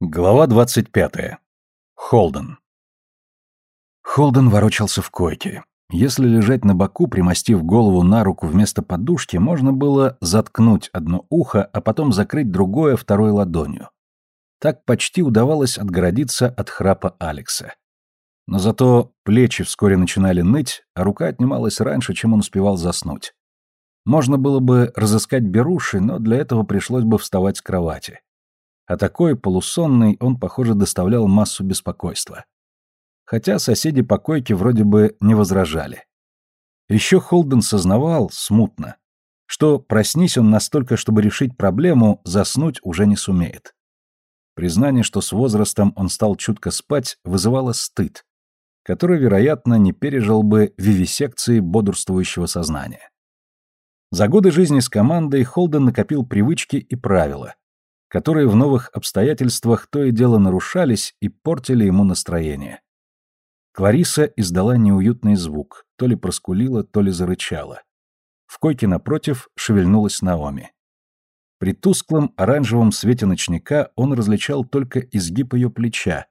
Глава 25. Холден. Холден ворочался в койке. Если лежать на боку, примостив голову на руку вместо подушки, можно было заткнуть одно ухо, а потом закрыть другое второй ладонью. Так почти удавалось отгородиться от храпа Алекса. Но зато плечи вскоре начинали ныть, а рука отнималась раньше, чем он успевал заснуть. Можно было бы разыскать беруши, но для этого пришлось бы вставать с кровати а такой, полусонный, он, похоже, доставлял массу беспокойства. Хотя соседи по койке вроде бы не возражали. Еще Холден сознавал, смутно, что, проснись он настолько, чтобы решить проблему, заснуть уже не сумеет. Признание, что с возрастом он стал чутко спать, вызывало стыд, который, вероятно, не пережил бы вивисекции бодрствующего сознания. За годы жизни с командой Холден накопил привычки и правила, которые в новых обстоятельствах то и дело нарушались и портили ему настроение. Клариса издала неуютный звук, то ли проскулила, то ли зарычала. В койке напротив шевельнулась Наоми. При тусклом оранжевом свете ночника он различал только изгиб ее плеча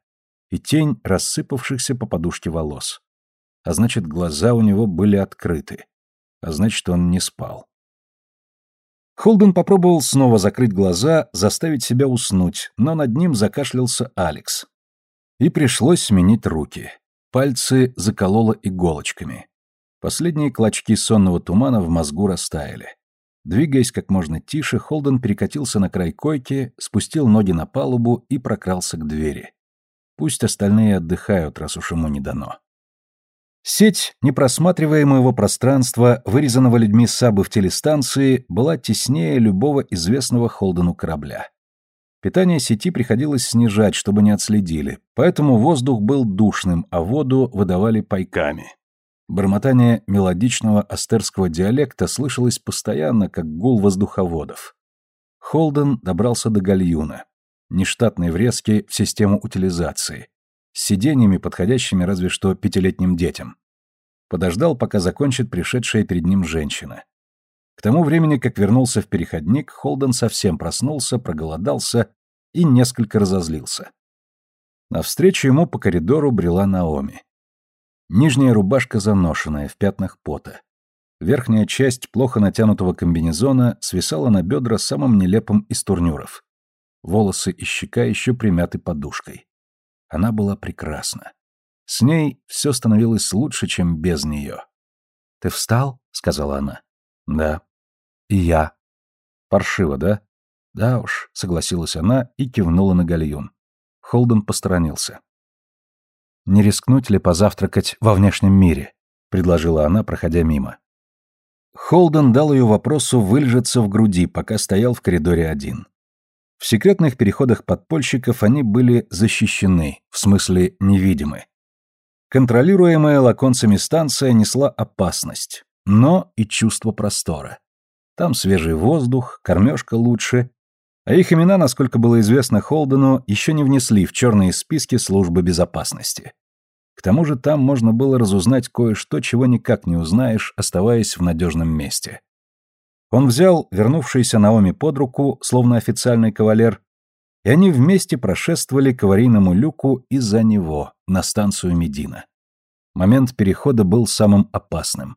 и тень рассыпавшихся по подушке волос. А значит, глаза у него были открыты. А значит, он не спал. Холден попробовал снова закрыть глаза, заставить себя уснуть, но над ним закашлялся Алекс. И пришлось сменить руки. Пальцы закололо иголочками. Последние клочки сонного тумана в мозгу растаяли. Двигаясь как можно тише, Холден перекатился на край койки, спустил ноги на палубу и прокрался к двери. Пусть остальные отдыхают, раз уж ему не дано. Сеть непросматриваемого пространства, вырезанного людьми сабы в телестанции, была теснее любого известного Холдену корабля. Питание сети приходилось снижать, чтобы не отследили, поэтому воздух был душным, а воду выдавали пайками. Бормотание мелодичного астерского диалекта слышалось постоянно, как гул воздуховодов. Холден добрался до гальюна, нештатной врезки в систему утилизации, с сиденьями, подходящими разве что пятилетним детям. Подождал, пока закончит пришедшая перед ним женщина. К тому времени, как вернулся в переходник, Холден совсем проснулся, проголодался и несколько разозлился. Навстречу ему по коридору брела Наоми. Нижняя рубашка заношенная, в пятнах пота. Верхняя часть плохо натянутого комбинезона свисала на бедра самым нелепым из турнюров. Волосы и щека еще примяты подушкой. Она была прекрасна. С ней все становилось лучше, чем без нее. «Ты встал?» — сказала она. «Да». «И я». «Паршиво, да?» «Да уж», — согласилась она и кивнула на гальюн. Холден посторонился. «Не рискнуть ли позавтракать во внешнем мире?» — предложила она, проходя мимо. Холден дал ее вопросу вылежаться в груди, пока стоял в коридоре один. В секретных переходах подпольщиков они были защищены, в смысле невидимы. Контролируемая лаконцами станция несла опасность, но и чувство простора. Там свежий воздух, кормежка лучше, а их имена, насколько было известно Холдену, еще не внесли в черные списки службы безопасности. К тому же там можно было разузнать кое-что, чего никак не узнаешь, оставаясь в надежном месте. Он взял вернувшийся Наоми под руку, словно официальный кавалер, и они вместе прошествовали к аварийному люку и за него, на станцию Медина. Момент перехода был самым опасным.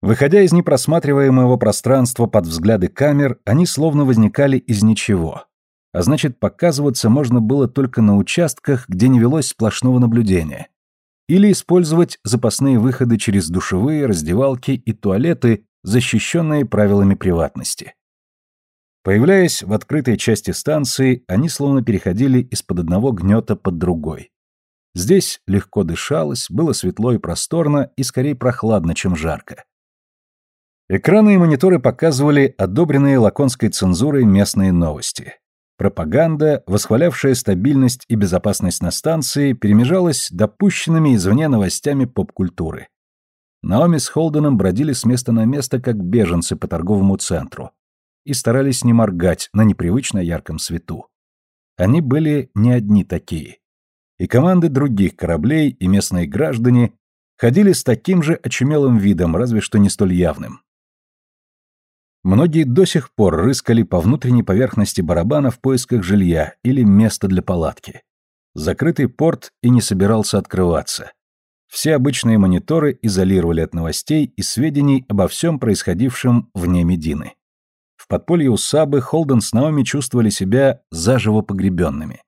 Выходя из непросматриваемого пространства под взгляды камер, они словно возникали из ничего. А значит, показываться можно было только на участках, где не велось сплошного наблюдения. Или использовать запасные выходы через душевые, раздевалки и туалеты защищенные правилами приватности. Появляясь в открытой части станции, они словно переходили из-под одного гнета под другой. Здесь легко дышалось, было светло и просторно, и скорее прохладно, чем жарко. Экраны и мониторы показывали одобренные лаконской цензурой местные новости. Пропаганда, восхвалявшая стабильность и безопасность на станции, перемежалась допущенными извне новостями поп-культуры. Наоми с Холденом бродили с места на место, как беженцы по торговому центру, и старались не моргать на непривычно ярком свету. Они были не одни такие. И команды других кораблей, и местные граждане ходили с таким же очумелым видом, разве что не столь явным. Многие до сих пор рыскали по внутренней поверхности барабана в поисках жилья или места для палатки. Закрытый порт и не собирался открываться. Все обычные мониторы изолировали от новостей и сведений обо всем происходившем вне Медины. В подполье у Сабы Холден с Наоми чувствовали себя заживо погребенными.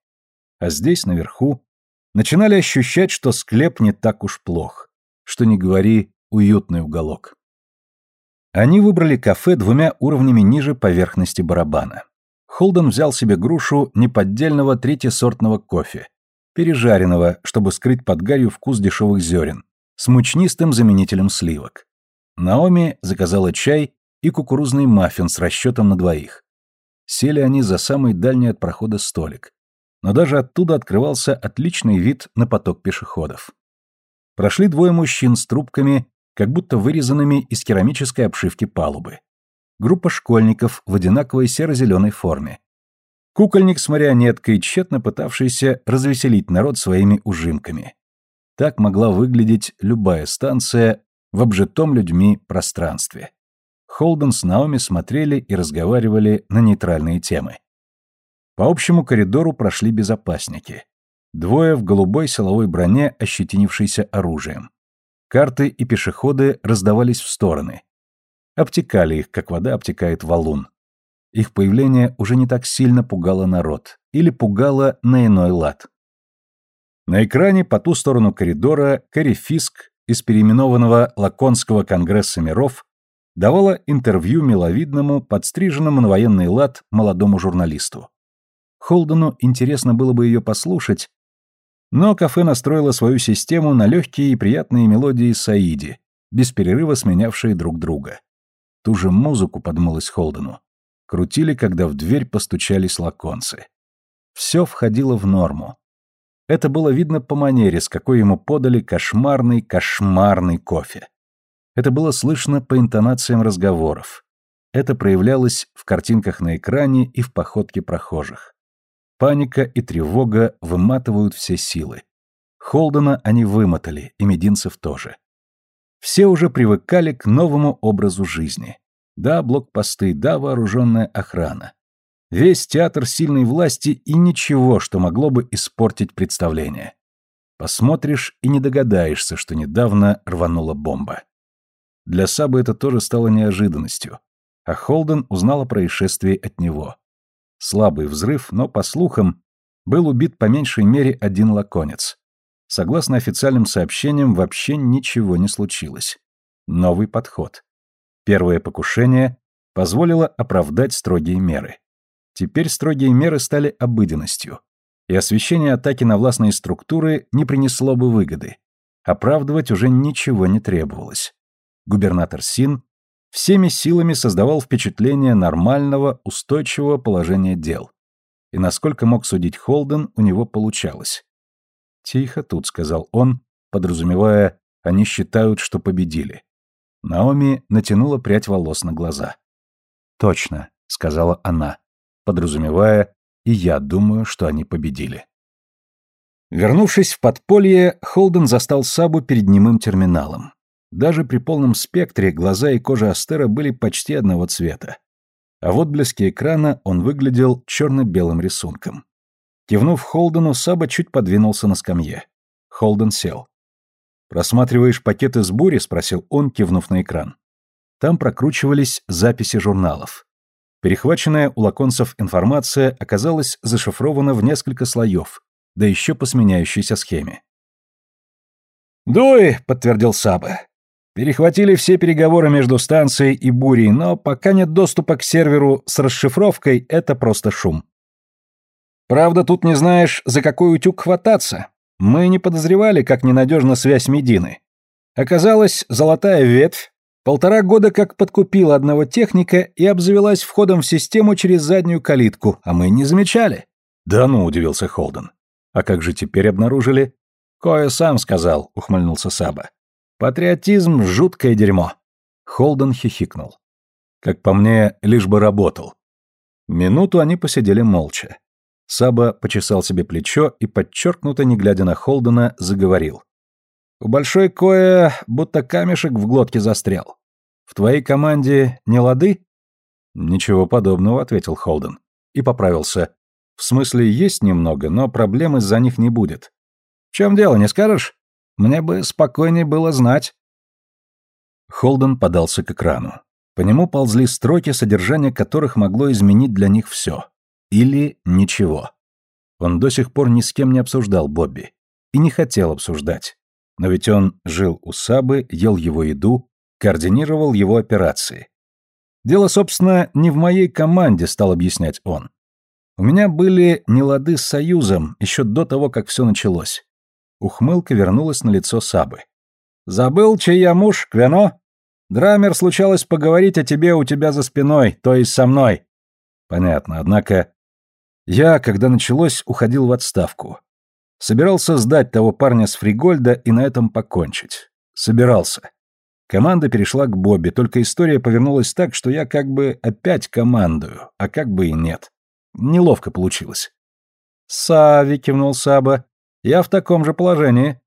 А здесь, наверху, начинали ощущать, что склеп не так уж плох, что не говори уютный уголок. Они выбрали кафе двумя уровнями ниже поверхности барабана. Холден взял себе грушу неподдельного третьесортного кофе, пережаренного, чтобы скрыть под гарью вкус дешевых зерен, с мучнистым заменителем сливок. Наоми заказала чай и кукурузный маффин с расчетом на двоих. Сели они за самый дальний от прохода столик, но даже оттуда открывался отличный вид на поток пешеходов. Прошли двое мужчин с трубками, как будто вырезанными из керамической обшивки палубы. Группа школьников в одинаковой серо-зеленой форме. Кукольник с марионеткой, тщетно пытавшийся развеселить народ своими ужимками. Так могла выглядеть любая станция в обжитом людьми пространстве. Холден с Наоми смотрели и разговаривали на нейтральные темы. По общему коридору прошли безопасники. Двое в голубой силовой броне, ощетинившейся оружием. Карты и пешеходы раздавались в стороны. Обтекали их, как вода обтекает валун. Их появление уже не так сильно пугало народ. Или пугало на иной лад. На экране по ту сторону коридора Кэрри Фиск из переименованного Лаконского конгресса миров давала интервью миловидному, подстриженному на военный лад молодому журналисту. Холдену интересно было бы ее послушать, но кафе настроило свою систему на легкие и приятные мелодии Саиди, без перерыва сменявшие друг друга. Ту же музыку, подумалось Холдену, крутили, когда в дверь постучались лаконцы. Все входило в норму. Это было видно по манере, с какой ему подали кошмарный, кошмарный кофе. Это было слышно по интонациям разговоров. Это проявлялось в картинках на экране и в походке прохожих. Паника и тревога выматывают все силы. Холдена они вымотали, и мединцев тоже. Все уже привыкали к новому образу жизни. Да, блокпосты, да, вооруженная охрана. Весь театр сильной власти и ничего, что могло бы испортить представление. Посмотришь и не догадаешься, что недавно рванула бомба. Для Сабы это тоже стало неожиданностью, а Холден узнал о происшествии от него. Слабый взрыв, но, по слухам, был убит по меньшей мере один лаконец. Согласно официальным сообщениям, вообще ничего не случилось. Новый подход. Первое покушение позволило оправдать строгие меры. Теперь строгие меры стали обыденностью, и освещение атаки на властные структуры не принесло бы выгоды. Оправдывать уже ничего не требовалось. Губернатор Син всеми силами создавал впечатление нормального, устойчивого положения дел. И насколько мог судить Холден, у него получалось. «Тихо тут», — сказал он, подразумевая, они считают, что победили. Наоми натянула прядь волос на глаза. «Точно», — сказала она, подразумевая, и я думаю, что они победили. Вернувшись в подполье, Холден застал Сабу перед немым терминалом. Даже при полном спектре глаза и кожа Астера были почти одного цвета. А в отблеске экрана он выглядел черно-белым рисунком. Кивнув Холдену, Саба чуть подвинулся на скамье. Холден сел. «Просматриваешь пакеты с бури?» — спросил он, кивнув на экран. Там прокручивались записи журналов. Перехваченная у лаконцев информация оказалась зашифрована в несколько слоев, да еще по сменяющейся схеме. «Дуй!» — подтвердил Саба. «Перехватили все переговоры между станцией и бурей, но пока нет доступа к серверу с расшифровкой, это просто шум. Правда, тут не знаешь, за какой утюг хвататься. Мы не подозревали, как ненадежна связь Медины. Оказалось, золотая ветвь полтора года как подкупила одного техника и обзавелась входом в систему через заднюю калитку, а мы не замечали. Да ну, удивился Холден. А как же теперь обнаружили? Кое сам сказал, ухмыльнулся Саба. Патриотизм — жуткое дерьмо. Холден хихикнул. Как по мне, лишь бы работал. Минуту они посидели молча. Саба почесал себе плечо и, подчеркнуто не глядя на Холдена, заговорил. «У Большой Кое будто камешек в глотке застрял. В твоей команде не лады?» Ничего подобного, ответил Холден. И поправился. В смысле, есть немного, но проблем из-за них не будет. В чем дело, не скажешь? Мне бы спокойнее было знать. Холден подался к экрану. По нему ползли строки, содержание которых могло изменить для них все. Или ничего. Он до сих пор ни с кем не обсуждал Бобби. И не хотел обсуждать. Но ведь он жил у Сабы, ел его еду, координировал его операции. Дело, собственно, не в моей команде, стал объяснять он. У меня были нелады с Союзом еще до того, как все началось. Ухмылка вернулась на лицо Сабы. «Забыл, чей я муж, Квено? Драмер случалось поговорить о тебе у тебя за спиной, то есть со мной». «Понятно, однако...» Я, когда началось, уходил в отставку. Собирался сдать того парня с Фригольда и на этом покончить. Собирался. Команда перешла к Бобби, только история повернулась так, что я как бы опять командую, а как бы и нет. Неловко получилось. «Сави», — кивнул Саба, — «я в таком же положении».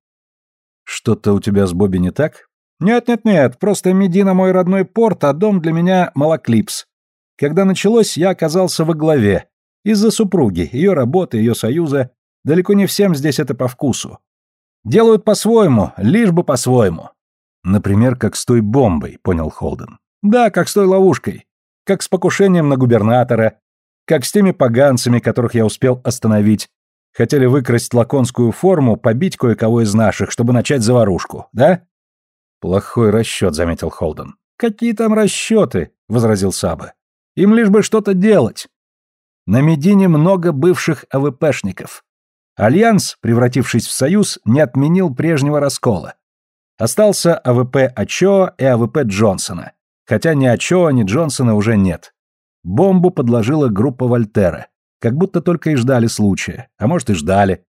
«Что-то у тебя с Бобби не так?» «Нет-нет-нет, просто Медина мой родной порт, а дом для меня Малаклипс. Когда началось, я оказался во главе. Из-за супруги, ее работы, ее союза. Далеко не всем здесь это по вкусу. Делают по-своему, лишь бы по-своему». «Например, как с той бомбой», — понял Холден. «Да, как с той ловушкой. Как с покушением на губернатора, как с теми поганцами, которых я успел остановить. Хотели выкрасть лаконскую форму, побить кое-кого из наших, чтобы начать заварушку, да? Плохой расчет, заметил Холден. Какие там расчеты? возразил Саба. Им лишь бы что-то делать. На Медине много бывших АВПшников. Альянс, превратившись в союз, не отменил прежнего раскола. Остался АВП Очоа и АВП Джонсона, хотя ни Очоа, ни Джонсона уже нет. Бомбу подложила группа Вольтера, как будто только и ждали случая, а может и ждали.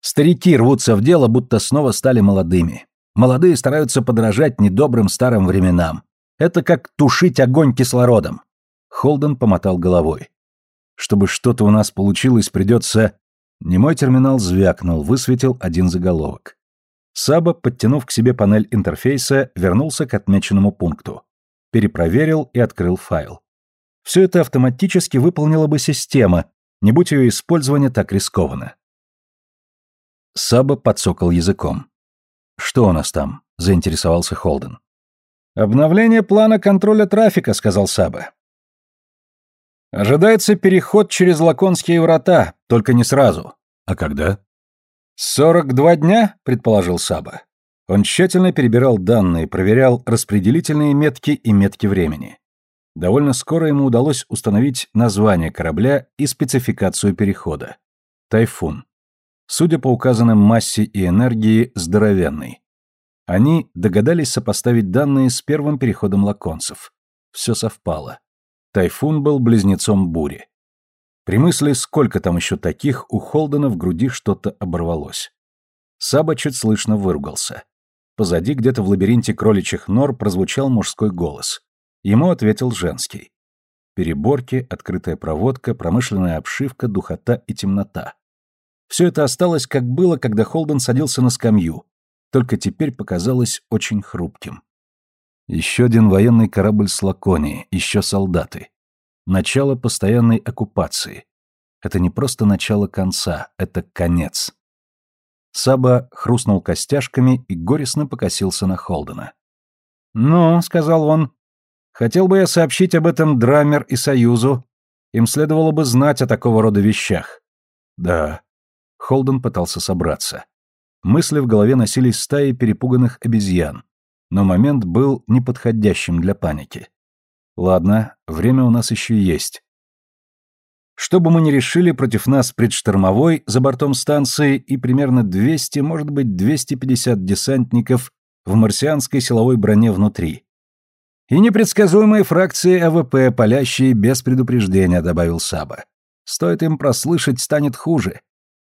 Старики рвутся в дело, будто снова стали молодыми. Молодые стараются подражать недобрым старым временам. Это как тушить огонь кислородом. Холден помотал головой. Чтобы что-то у нас получилось, придется... Немой терминал звякнул, высветил один заголовок. Саба, подтянув к себе панель интерфейса, вернулся к отмеченному пункту. Перепроверил и открыл файл. Все это автоматически выполнила бы система, не будь ее использование так рискованно. Саба подсокал языком. «Что у нас там?» — заинтересовался Холден. «Обновление плана контроля трафика», — сказал Саба. «Ожидается переход через Лаконские врата, только не сразу». «А когда?» «Сорок два дня», — предположил Саба. Он тщательно перебирал данные, проверял распределительные метки и метки времени. Довольно скоро ему удалось установить название корабля и спецификацию перехода. Тайфун. Судя по указанным массе и энергии, здоровенный. Они догадались сопоставить данные с первым переходом лаконцев. Все совпало. Тайфун был близнецом бури. При мысли, сколько там еще таких, у Холдена в груди что-то оборвалось. Саба чуть слышно выругался. Позади, где-то в лабиринте кроличьих нор, прозвучал мужской голос. Ему ответил женский. Переборки, открытая проводка, промышленная обшивка, духота и темнота. Все это осталось, как было, когда Холден садился на скамью, только теперь показалось очень хрупким. Еще один военный корабль с Лаконии, еще солдаты. Начало постоянной оккупации. Это не просто начало конца, это конец. Саба хрустнул костяшками и горестно покосился на Холдена. «Ну», — сказал он, Хотел бы я сообщить об этом Драмер и Союзу. Им следовало бы знать о такого рода вещах. Да. Холден пытался собраться. Мысли в голове носились стаи перепуганных обезьян. Но момент был неподходящим для паники. Ладно, время у нас еще есть. Что бы мы ни решили, против нас предштормовой за бортом станции и примерно 200, может быть, 250 десантников в марсианской силовой броне внутри. И непредсказуемые фракции АВП, палящие без предупреждения, добавил Саба. Стоит им прослышать, станет хуже.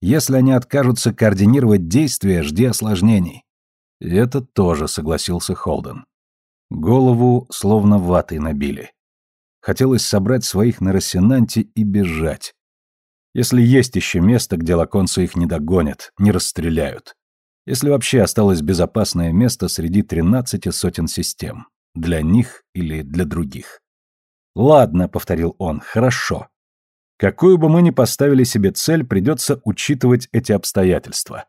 Если они откажутся координировать действия, жди осложнений. И это тоже согласился Холден. Голову словно ватой набили. Хотелось собрать своих на «Росинанте» и бежать. Если есть еще место, где лаконцы их не догонят, не расстреляют. Если вообще осталось безопасное место среди тринадцати сотен систем для них или для других. «Ладно», — повторил он, — «хорошо. Какую бы мы ни поставили себе цель, придется учитывать эти обстоятельства.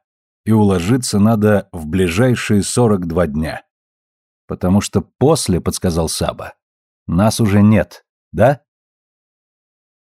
И уложиться надо в ближайшие 42 дня. Потому что после, — подсказал Саба, — нас уже нет, да?